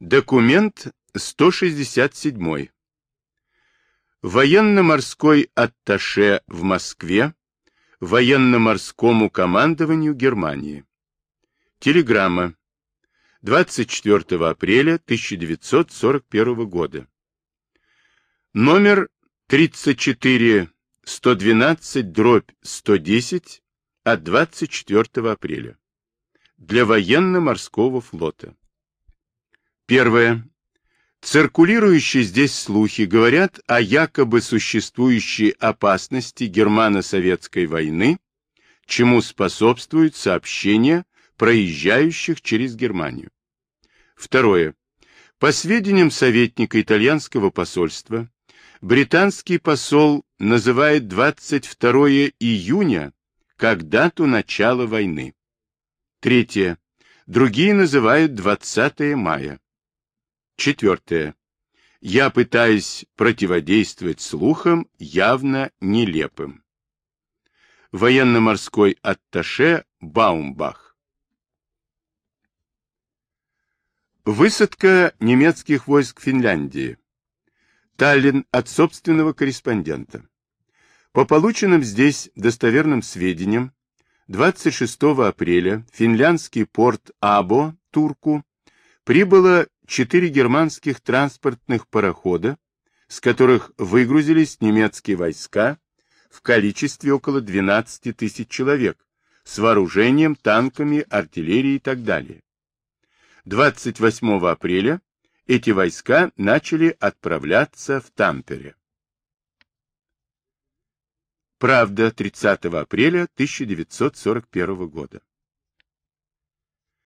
Документ 167. Военно-морской атташе в Москве военно-морскому командованию Германии. Телеграмма. 24 апреля 1941 года. Номер 34 112 дробь 110 от 24 апреля. Для военно-морского флота. Первое. Циркулирующие здесь слухи говорят о якобы существующей опасности германо-советской войны, чему способствуют сообщения проезжающих через Германию. Второе. По сведениям советника итальянского посольства, британский посол называет 22 июня как дату начала войны. Третье. Другие называют 20 мая. Четвертое. Я пытаюсь противодействовать слухам явно нелепым. Военно-морской атташе Баумбах. Высадка немецких войск в Финляндии. Таллин от собственного корреспондента. По полученным здесь достоверным сведениям, 26 апреля финляндский порт Або, Турку, прибыло четыре германских транспортных парохода, с которых выгрузились немецкие войска в количестве около 12 тысяч человек, с вооружением, танками, артиллерией и так далее. 28 апреля эти войска начали отправляться в Тампере. Правда, 30 апреля 1941 года.